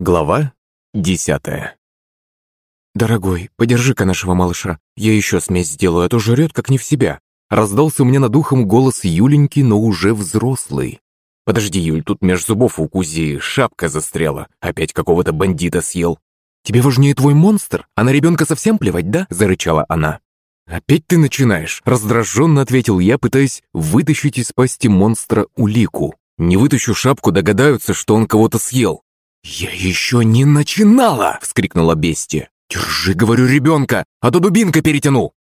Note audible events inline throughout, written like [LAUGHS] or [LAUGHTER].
Глава десятая «Дорогой, подержи-ка нашего малыша. Я еще смесь сделаю, а то жрет, как не в себя». Раздался у меня над ухом голос Юленьки, но уже взрослый. «Подожди, Юль, тут меж зубов у Кузи шапка застряла. Опять какого-то бандита съел». «Тебе важнее твой монстр? А на ребенка совсем плевать, да?» – зарычала она. «Опять ты начинаешь?» – раздраженно ответил я, пытаясь вытащить из пасти монстра улику. «Не вытащу шапку, догадаются, что он кого-то съел». «Я еще не начинала!» — вскрикнула бестия. «Держи, говорю, ребенка, а то дубинка перетяну!»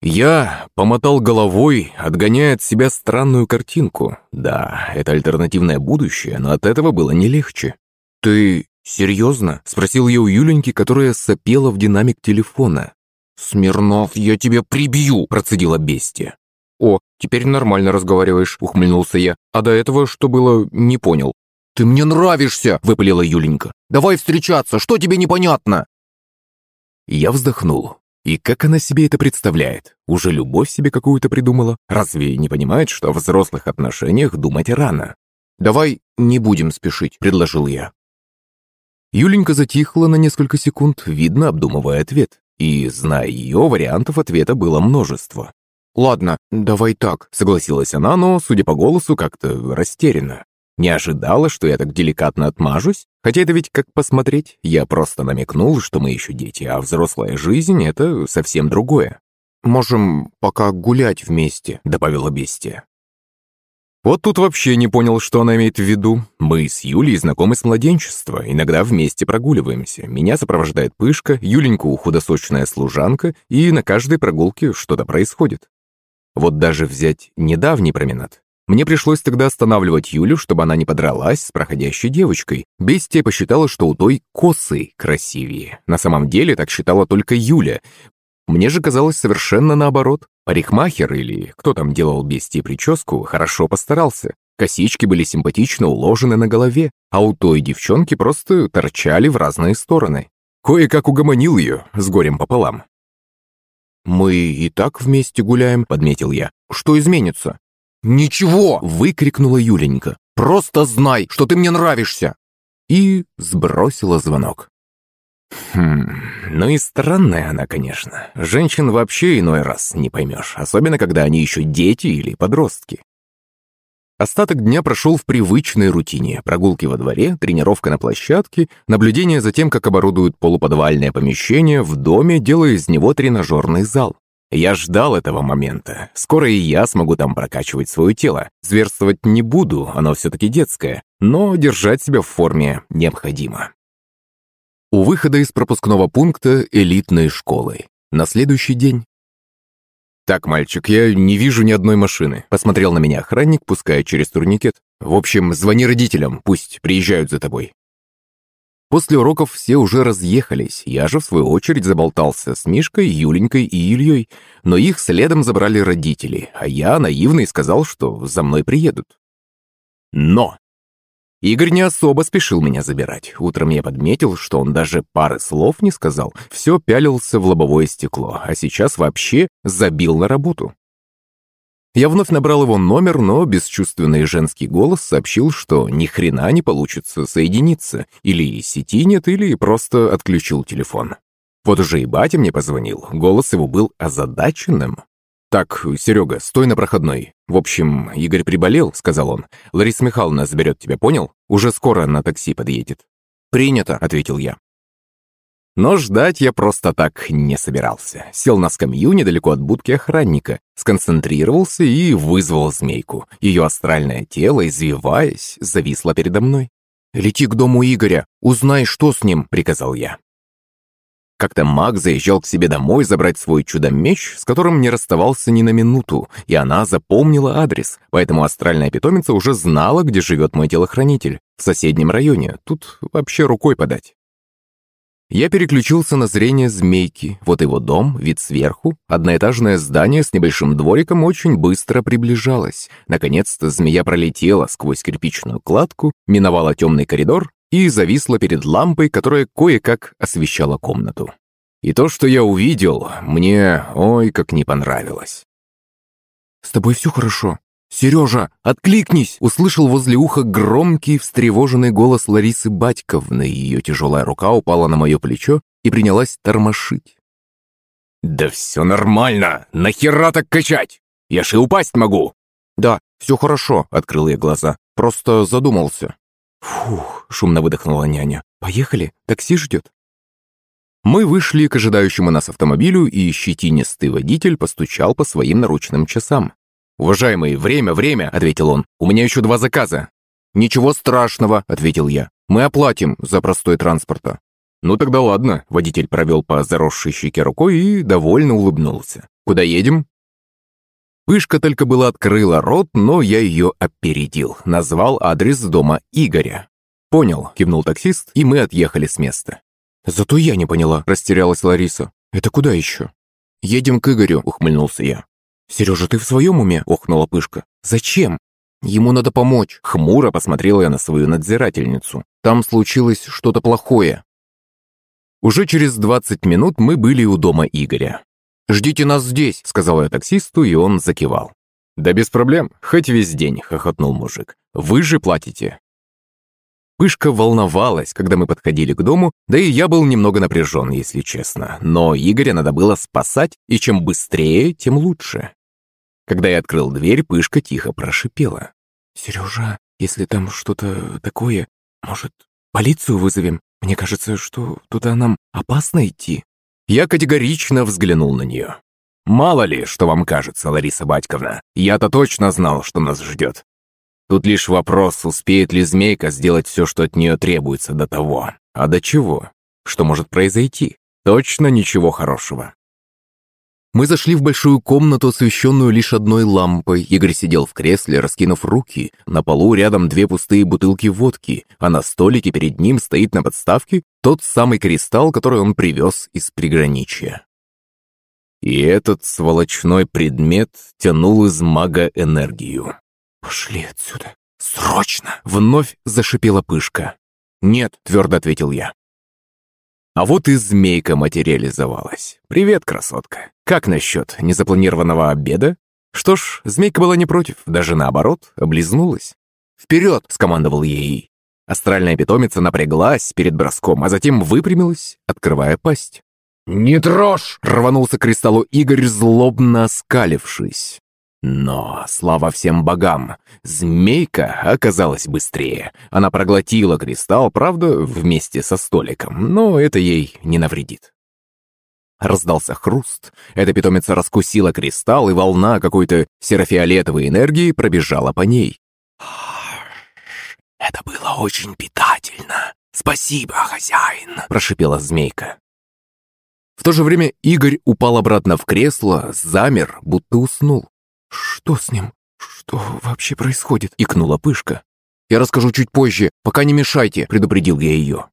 Я помотал головой, отгоняя от себя странную картинку. Да, это альтернативное будущее, но от этого было не легче. «Ты серьезно?» — спросил я у Юленьки, которая сопела в динамик телефона. «Смирнов, я тебя прибью!» — процедила бестия. «О, теперь нормально разговариваешь», — ухмыльнулся я. «А до этого что было, не понял». «Ты мне нравишься!» – выпалила Юленька. «Давай встречаться! Что тебе непонятно?» Я вздохнул. И как она себе это представляет? Уже любовь себе какую-то придумала? Разве не понимает, что о взрослых отношениях думать рано? «Давай не будем спешить», – предложил я. Юленька затихла на несколько секунд, видно, обдумывая ответ. И, зная ее, вариантов ответа было множество. «Ладно, давай так», — согласилась она, но, судя по голосу, как-то растеряна. Не ожидала, что я так деликатно отмажусь? Хотя это ведь как посмотреть. Я просто намекнул, что мы еще дети, а взрослая жизнь — это совсем другое. «Можем пока гулять вместе», — добавила бестия. Вот тут вообще не понял, что она имеет в виду. Мы с Юлей знакомы с младенчества, иногда вместе прогуливаемся. Меня сопровождает Пышка, Юленьку худосочная служанка, и на каждой прогулке что-то происходит. Вот даже взять недавний променад. Мне пришлось тогда останавливать Юлю, чтобы она не подралась с проходящей девочкой. Бестия посчитала, что у той косы красивее. На самом деле так считала только Юля. Мне же казалось совершенно наоборот. Парикмахер или кто там делал бестии прическу, хорошо постарался. Косички были симпатично уложены на голове, а у той девчонки просто торчали в разные стороны. Кое-как угомонил ее, с горем пополам. «Мы и так вместе гуляем», — подметил я. «Что изменится?» «Ничего!» — выкрикнула Юленька. «Просто знай, что ты мне нравишься!» И сбросила звонок. Хм, ну и странная она, конечно. Женщин вообще иной раз не поймешь, особенно когда они еще дети или подростки. Остаток дня прошел в привычной рутине. Прогулки во дворе, тренировка на площадке, наблюдение за тем, как оборудуют полуподвальное помещение в доме, делая из него тренажерный зал. Я ждал этого момента. Скоро и я смогу там прокачивать свое тело. Зверствовать не буду, оно все-таки детское, но держать себя в форме необходимо. У выхода из пропускного пункта элитной школы. На следующий день. «Так, мальчик, я не вижу ни одной машины», — посмотрел на меня охранник, пуская через турникет. «В общем, звони родителям, пусть приезжают за тобой». После уроков все уже разъехались, я же в свою очередь заболтался с Мишкой, Юленькой и Ильей, но их следом забрали родители, а я наивный сказал, что за мной приедут. Но! Игорь не особо спешил меня забирать. Утром я подметил, что он даже пары слов не сказал, все пялился в лобовое стекло, а сейчас вообще забил на работу. Я вновь набрал его номер, но бесчувственный женский голос сообщил, что ни хрена не получится соединиться. Или сети нет, или просто отключил телефон. Вот уже и батя мне позвонил, голос его был озадаченным. «Так, Серега, стой на проходной. В общем, Игорь приболел», — сказал он. «Лариса Михайловна заберет тебя, понял? Уже скоро на такси подъедет». «Принято», — ответил я. Но ждать я просто так не собирался. Сел на скамью недалеко от будки охранника, сконцентрировался и вызвал змейку. Ее астральное тело, извиваясь, зависло передо мной. «Лети к дому Игоря, узнай, что с ним», — приказал я. Как-то маг заезжал к себе домой забрать свой чудо-меч, с которым не расставался ни на минуту, и она запомнила адрес, поэтому астральная питомица уже знала, где живет мой телохранитель. В соседнем районе, тут вообще рукой подать. Я переключился на зрение змейки. Вот его дом, вид сверху. Одноэтажное здание с небольшим двориком очень быстро приближалось. Наконец-то змея пролетела сквозь кирпичную кладку, миновала темный коридор и зависла перед лампой, которая кое-как освещала комнату. И то, что я увидел, мне ой как не понравилось. «С тобой все хорошо?» «Сережа, откликнись!» Услышал возле уха громкий, встревоженный голос Ларисы Батьковны. Ее тяжелая рука упала на мое плечо и принялась тормошить. «Да все нормально! Нахера так качать? Я же и упасть могу!» «Да, все хорошо», — открыл я глаза. «Просто задумался». «Фух», — шумно выдохнула няня. «Поехали, такси ждет». Мы вышли к ожидающему нас автомобилю, и щетинистый водитель постучал по своим наручным часам. «Уважаемый, время, время!» — ответил он. «У меня еще два заказа». «Ничего страшного», — ответил я. «Мы оплатим за простой транспорта». «Ну тогда ладно», — водитель провел по заросшей щеке рукой и довольно улыбнулся. «Куда едем?» Пышка только было открыла рот, но я ее опередил. Назвал адрес дома Игоря. «Понял», — кивнул таксист, и мы отъехали с места. «Зато я не поняла», — растерялась Лариса. «Это куда еще?» «Едем к Игорю», — ухмыльнулся я. «Сережа, ты в своем уме?» — охнула Пышка. «Зачем?» «Ему надо помочь», — хмуро посмотрела я на свою надзирательницу. «Там случилось что-то плохое». Уже через 20 минут мы были у дома Игоря. «Ждите нас здесь», — сказал я таксисту, и он закивал. «Да без проблем, хоть весь день», — хохотнул мужик. «Вы же платите». Пышка волновалась, когда мы подходили к дому, да и я был немного напряжен, если честно. Но Игоря надо было спасать, и чем быстрее, тем лучше. Когда я открыл дверь, Пышка тихо прошипела. «Сережа, если там что-то такое, может, полицию вызовем? Мне кажется, что туда нам опасно идти». Я категорично взглянул на нее. «Мало ли, что вам кажется, Лариса Батьковна. Я-то точно знал, что нас ждет. Тут лишь вопрос, успеет ли змейка сделать все, что от нее требуется до того. А до чего? Что может произойти? Точно ничего хорошего. Мы зашли в большую комнату, освещенную лишь одной лампой. Игорь сидел в кресле, раскинув руки. На полу рядом две пустые бутылки водки, а на столике перед ним стоит на подставке тот самый кристалл, который он привез из приграничья. И этот сволочной предмет тянул из мага энергию. «Пошли отсюда! Срочно!» — вновь зашипела пышка. «Нет», — твердо ответил я. А вот и змейка материализовалась. «Привет, красотка! Как насчет незапланированного обеда?» Что ж, змейка была не против, даже наоборот, облизнулась. «Вперед!» — скомандовал ей. Астральная питомица напряглась перед броском, а затем выпрямилась, открывая пасть. «Не трожь!» — рванулся к кристаллу Игорь, злобно оскалившись. Но, слава всем богам, змейка оказалась быстрее. Она проглотила кристалл, правда, вместе со столиком, но это ей не навредит. Раздался хруст. Эта питомица раскусила кристалл, и волна какой-то серофиолетовой энергии пробежала по ней. «Это было очень питательно. Спасибо, хозяин!» – прошипела змейка. В то же время Игорь упал обратно в кресло, замер, будто уснул. «Что с ним? Что вообще происходит?» — икнула Пышка. «Я расскажу чуть позже, пока не мешайте», — предупредил я ее.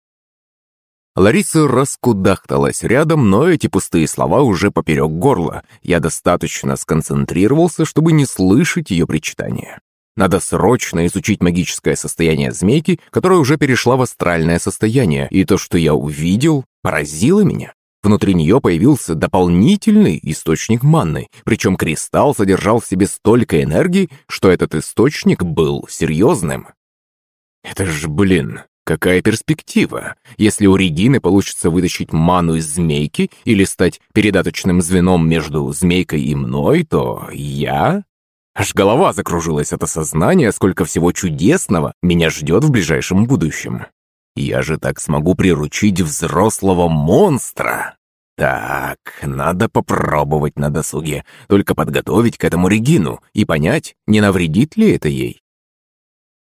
Лариса раскудахталась рядом, но эти пустые слова уже поперек горла. Я достаточно сконцентрировался, чтобы не слышать ее причитания. Надо срочно изучить магическое состояние змейки, которое уже перешла в астральное состояние, и то, что я увидел, поразило меня. Внутри нее появился дополнительный источник манны, причем кристалл содержал в себе столько энергии, что этот источник был серьезным. Это ж, блин, какая перспектива? Если у Регины получится вытащить ману из змейки или стать передаточным звеном между змейкой и мной, то я... Аж голова закружилась от осознания, сколько всего чудесного меня ждет в ближайшем будущем. Я же так смогу приручить взрослого монстра. Так, надо попробовать на досуге, только подготовить к этому Регину и понять, не навредит ли это ей.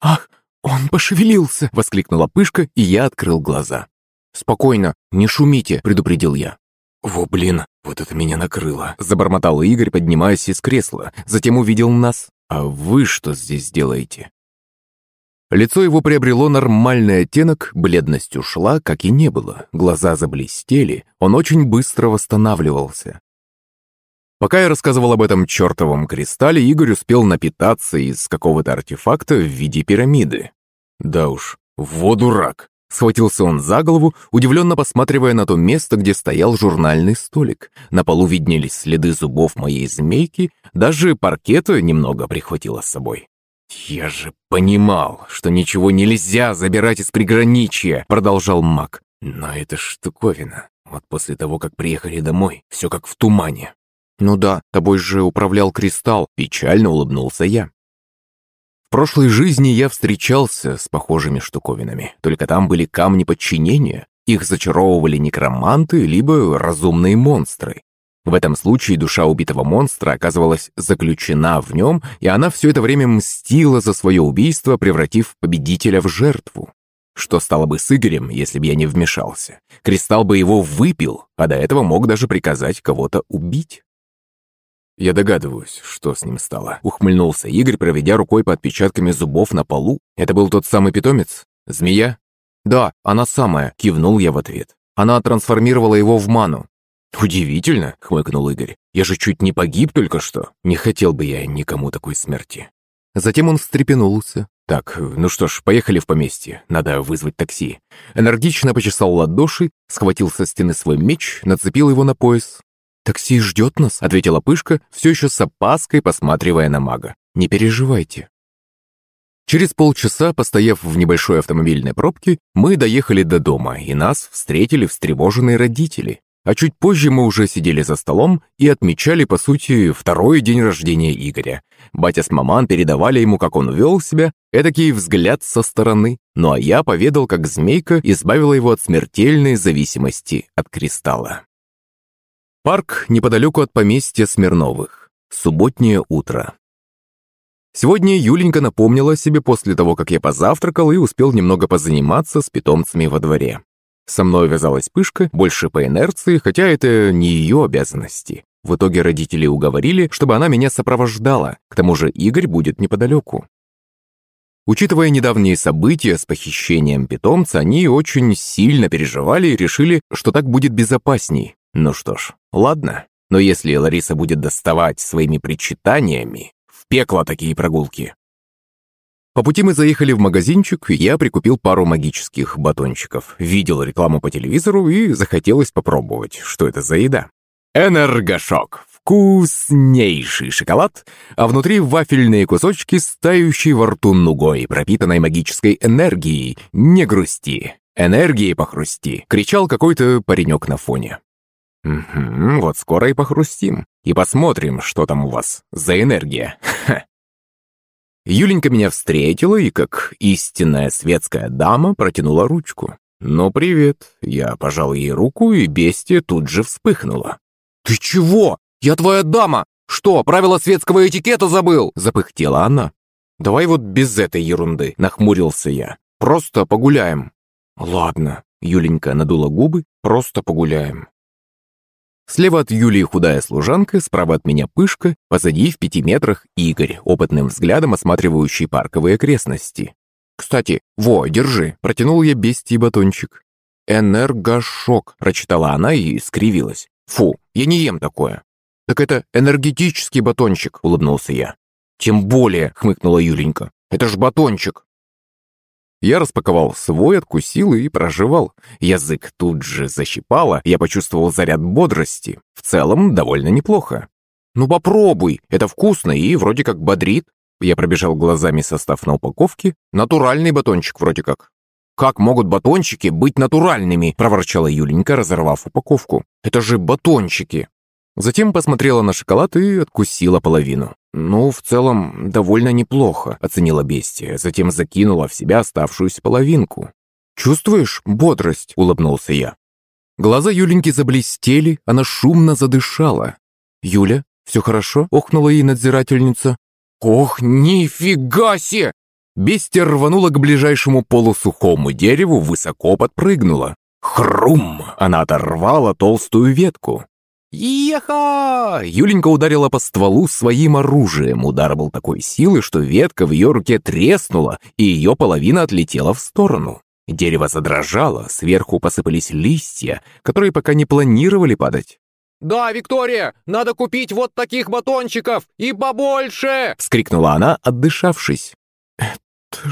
«Ах, он пошевелился!» — воскликнула Пышка, и я открыл глаза. «Спокойно, не шумите», — предупредил я. «Во, блин, вот это меня накрыло!» — забормотал Игорь, поднимаясь из кресла. Затем увидел нас. «А вы что здесь делаете?» Лицо его приобрело нормальный оттенок, бледность ушла, как и не было. Глаза заблестели, он очень быстро восстанавливался. Пока я рассказывал об этом чертовом кристалле, Игорь успел напитаться из какого-то артефакта в виде пирамиды. Да уж, во дурак. Схватился он за голову, удивленно посматривая на то место, где стоял журнальный столик. На полу виднелись следы зубов моей змейки, даже паркета немного прихватило с собой. «Я же понимал, что ничего нельзя забирать из приграничья», — продолжал маг. «Но это штуковина. Вот после того, как приехали домой, все как в тумане». «Ну да, тобой же управлял кристалл», — печально улыбнулся я. В прошлой жизни я встречался с похожими штуковинами, только там были камни подчинения. Их зачаровывали некроманты, либо разумные монстры. В этом случае душа убитого монстра оказывалась заключена в нем, и она все это время мстила за свое убийство, превратив победителя в жертву. Что стало бы с Игорем, если бы я не вмешался? Кристалл бы его выпил, а до этого мог даже приказать кого-то убить. «Я догадываюсь, что с ним стало», — ухмыльнулся Игорь, проведя рукой по отпечатками зубов на полу. «Это был тот самый питомец? Змея?» «Да, она самая», — кивнул я в ответ. «Она трансформировала его в ману». «Удивительно», — хмыкнул Игорь. «Я же чуть не погиб только что. Не хотел бы я никому такой смерти». Затем он встрепенулся. «Так, ну что ж, поехали в поместье. Надо вызвать такси». Энергично почесал ладоши, схватил со стены свой меч, нацепил его на пояс. «Такси ждет нас», — ответила Пышка, все еще с опаской посматривая на мага. «Не переживайте». Через полчаса, постояв в небольшой автомобильной пробке, мы доехали до дома, и нас встретили встревоженные родители. А чуть позже мы уже сидели за столом и отмечали, по сути, второй день рождения Игоря. Батя с маман передавали ему, как он вел себя, эдакий взгляд со стороны. Ну а я поведал, как змейка избавила его от смертельной зависимости от кристалла. Парк неподалеку от поместья Смирновых. Субботнее утро. Сегодня Юленька напомнила себе после того, как я позавтракал и успел немного позаниматься с питомцами во дворе. Со мной вязалась пышка, больше по инерции, хотя это не ее обязанности. В итоге родители уговорили, чтобы она меня сопровождала, к тому же Игорь будет неподалеку. Учитывая недавние события с похищением питомца, они очень сильно переживали и решили, что так будет безопасней. Ну что ж, ладно. Но если Лариса будет доставать своими причитаниями, в пекло такие прогулки. По пути мы заехали в магазинчик, и я прикупил пару магических батончиков. Видел рекламу по телевизору и захотелось попробовать, что это за еда. Энергошок. Вкуснейший шоколад, а внутри вафельные кусочки, стающие во рту нугой, пропитанной магической энергией. Не грусти. Энергией похрусти, кричал какой-то паренек на фоне. Угу, вот скоро и похрустим. И посмотрим, что там у вас за энергия. [LAUGHS] Юленька меня встретила и, как истинная светская дама, протянула ручку. «Ну, привет». Я пожал ей руку, и бестия тут же вспыхнула. «Ты чего? Я твоя дама! Что, правила светского этикета забыл?» Запыхтела она. «Давай вот без этой ерунды», — нахмурился я. «Просто погуляем». «Ладно», — Юленька надула губы, «просто погуляем». Слева от Юлии худая служанка, справа от меня пышка, позади в пяти метрах Игорь, опытным взглядом осматривающий парковые окрестности. «Кстати, во, держи!» – протянул я бестий батончик. «Энергошок», – прочитала она и скривилась. «Фу, я не ем такое». «Так это энергетический батончик», – улыбнулся я. «Тем более», – хмыкнула Юленька. «Это ж батончик». Я распаковал свой, откусил и проживал. Язык тут же защипало, я почувствовал заряд бодрости. В целом, довольно неплохо. «Ну попробуй, это вкусно и вроде как бодрит». Я пробежал глазами состав на упаковке. «Натуральный батончик вроде как». «Как могут батончики быть натуральными?» – проворчала Юленька, разорвав упаковку. «Это же батончики!» Затем посмотрела на шоколад и откусила половину. «Ну, в целом, довольно неплохо», — оценила бестия, затем закинула в себя оставшуюся половинку. «Чувствуешь бодрость?» — улыбнулся я. Глаза Юленьки заблестели, она шумно задышала. «Юля, все хорошо?» — охнула ей надзирательница. «Ох, нифига себе!» Бестия рванула к ближайшему полусухому дереву, высоко подпрыгнула. Хрум! Она оторвала толстую ветку. «Еха!» Юленька ударила по стволу своим оружием. Удар был такой силы, что ветка в ее руке треснула, и ее половина отлетела в сторону. Дерево задрожало, сверху посыпались листья, которые пока не планировали падать. «Да, Виктория, надо купить вот таких батончиков и побольше!» — вскрикнула она, отдышавшись. «Это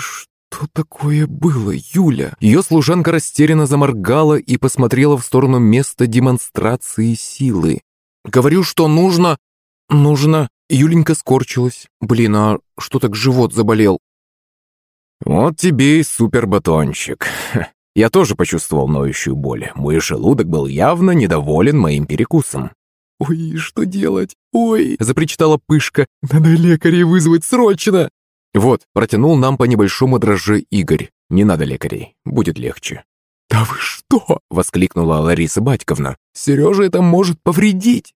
«Что такое было, Юля?» Ее служанка растерянно заморгала и посмотрела в сторону места демонстрации силы. «Говорю, что нужно... нужно...» Юленька скорчилась. «Блин, а что так живот заболел?» «Вот тебе и супербатончик. [LAUGHS] Я тоже почувствовал ноющую боль. Мой желудок был явно недоволен моим перекусом. «Ой, что делать? Ой!» – запричитала Пышка. «Надо лекарей вызвать срочно!» «Вот», – протянул нам по небольшому дрожже Игорь. «Не надо лекарей, будет легче». «Да вы что?» – воскликнула Лариса Батьковна. «Сережа это может повредить!»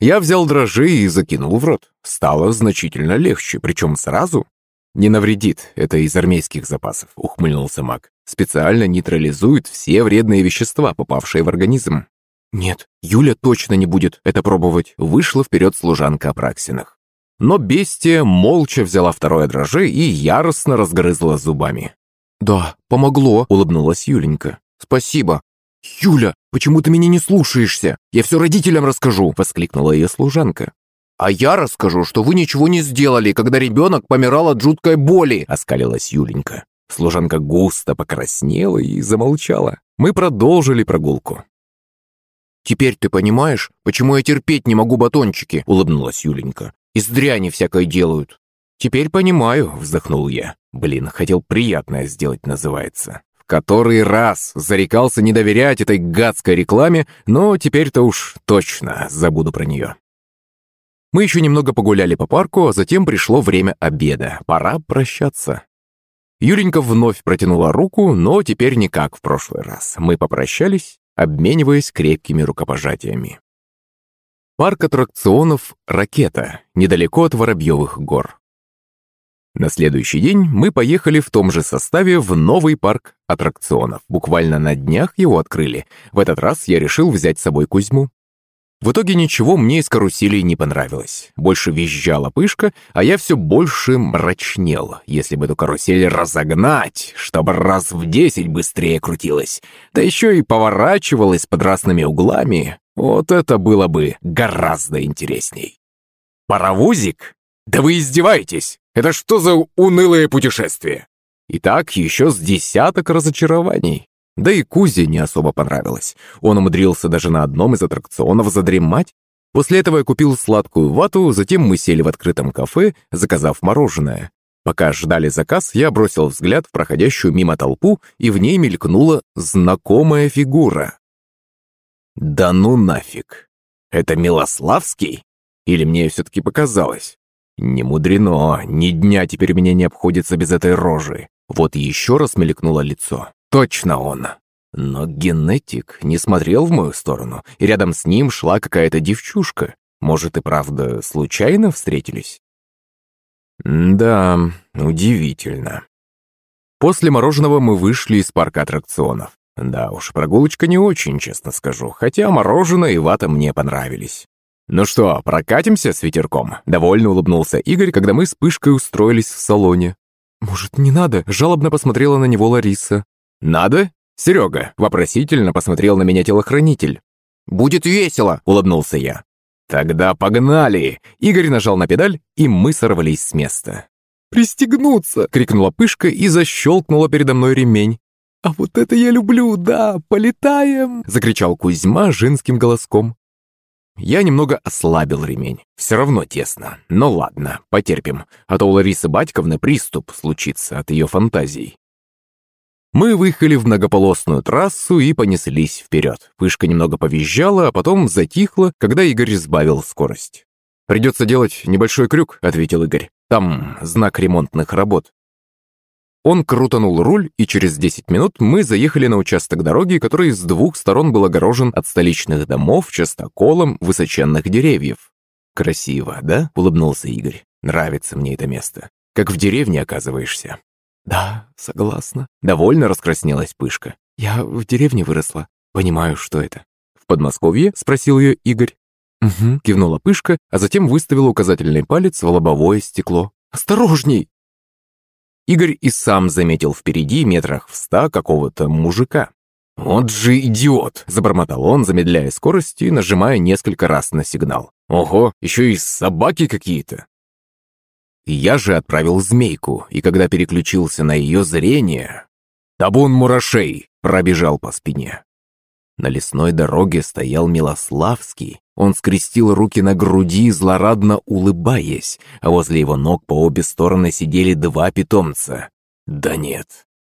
Я взял дрожжи и закинул в рот. Стало значительно легче, причем сразу. «Не навредит, это из армейских запасов», — ухмыльнулся маг. «Специально нейтрализует все вредные вещества, попавшие в организм. «Нет, Юля точно не будет это пробовать», — вышла вперед служанка Апраксиных. Но бестия молча взяла второе дрожжи и яростно разгрызла зубами. «Да, помогло», — улыбнулась Юленька. «Спасибо». «Юля, почему ты меня не слушаешься? Я все родителям расскажу», — воскликнула ее служанка. «А я расскажу, что вы ничего не сделали, когда ребенок помирал от жуткой боли», — оскалилась Юленька. Служанка густо покраснела и замолчала. Мы продолжили прогулку. «Теперь ты понимаешь, почему я терпеть не могу батончики?» — улыбнулась Юленька. «Из дряни всякой делают». «Теперь понимаю», — вздохнул я. «Блин, хотел приятное сделать, называется». В который раз зарекался не доверять этой гадской рекламе, но теперь-то уж точно забуду про нее. Мы еще немного погуляли по парку, а затем пришло время обеда. Пора прощаться. Юленька вновь протянула руку, но теперь не как в прошлый раз. Мы попрощались обмениваясь крепкими рукопожатиями. Парк аттракционов «Ракета», недалеко от Воробьевых гор. На следующий день мы поехали в том же составе в новый парк аттракционов. Буквально на днях его открыли. В этот раз я решил взять с собой Кузьму. В итоге ничего мне из каруселей не понравилось. Больше визжала пышка, а я все больше мрачнел. Если бы эту карусель разогнать, чтобы раз в десять быстрее крутилась, да еще и поворачивалась под разными углами, вот это было бы гораздо интересней. Паровозик? Да вы издеваетесь! Это что за унылое путешествие? Итак, еще с десяток разочарований. Да и Кузе не особо понравилось. Он умудрился даже на одном из аттракционов задремать. После этого я купил сладкую вату, затем мы сели в открытом кафе, заказав мороженое. Пока ждали заказ, я бросил взгляд в проходящую мимо толпу, и в ней мелькнула знакомая фигура. «Да ну нафиг! Это Милославский? Или мне все-таки показалось? Не мудрено, ни дня теперь меня не обходится без этой рожи. Вот еще раз мелькнуло лицо. Точно он. Но генетик не смотрел в мою сторону, и рядом с ним шла какая-то девчушка. Может и правда случайно встретились? Да, удивительно. После мороженого мы вышли из парка аттракционов. Да уж, прогулочка не очень, честно скажу, хотя мороженое и вата мне понравились. «Ну что, прокатимся с ветерком?» Довольно улыбнулся Игорь, когда мы с Пышкой устроились в салоне. «Может, не надо?» – жалобно посмотрела на него Лариса. «Надо?» «Серега», — вопросительно посмотрел на меня телохранитель. «Будет весело», — улыбнулся я. «Тогда погнали!» Игорь нажал на педаль, и мы сорвались с места. «Пристегнуться!» — крикнула Пышка и защелкнула передо мной ремень. «А вот это я люблю, да, полетаем!» — закричал Кузьма женским голоском. Я немного ослабил ремень. Все равно тесно. Но ладно, потерпим, а то у Ларисы Батьковны приступ случится от ее фантазий. Мы выехали в многополосную трассу и понеслись вперед. Пышка немного повизжала, а потом затихла, когда Игорь сбавил скорость. «Придется делать небольшой крюк», — ответил Игорь. «Там знак ремонтных работ». Он крутанул руль, и через 10 минут мы заехали на участок дороги, который с двух сторон был огорожен от столичных домов частоколом высоченных деревьев. «Красиво, да?» — улыбнулся Игорь. «Нравится мне это место. Как в деревне оказываешься». «Да, согласна». Довольно раскраснелась Пышка. «Я в деревне выросла. Понимаю, что это». «В Подмосковье?» – спросил ее Игорь. «Угу», – кивнула Пышка, а затем выставила указательный палец в лобовое стекло. «Осторожней!» Игорь и сам заметил впереди метрах в ста какого-то мужика. «Вот же идиот!» – забормотал он, замедляя скорость и нажимая несколько раз на сигнал. «Ого, еще и собаки какие-то!» Я же отправил змейку, и когда переключился на ее зрение... Табун мурашей пробежал по спине. На лесной дороге стоял Милославский. Он скрестил руки на груди, злорадно улыбаясь, а возле его ног по обе стороны сидели два питомца. Да нет,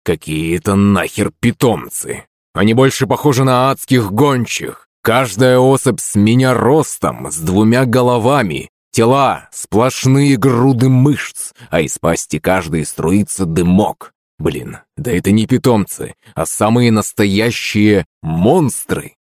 какие-то нахер питомцы. Они больше похожи на адских гончих. Каждая особь с меня ростом, с двумя головами, тела, сплошные груды мышц, а из пасти каждой струится дымок. Блин, да это не питомцы, а самые настоящие монстры.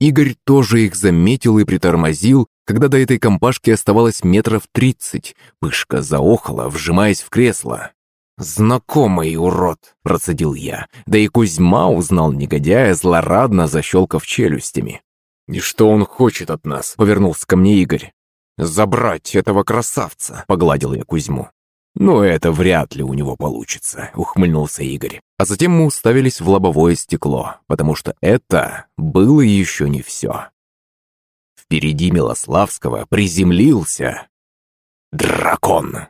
Игорь тоже их заметил и притормозил, когда до этой компашки оставалось метров тридцать. Пышка заохала, вжимаясь в кресло. «Знакомый урод!» – процедил я. Да и Кузьма узнал негодяя, злорадно защелкав челюстями. «И что он хочет от нас?» – повернулся ко мне Игорь. «Забрать этого красавца!» – погладил я Кузьму. «Ну, это вряд ли у него получится», — ухмыльнулся Игорь. А затем мы уставились в лобовое стекло, потому что это было еще не все. Впереди Милославского приземлился дракон.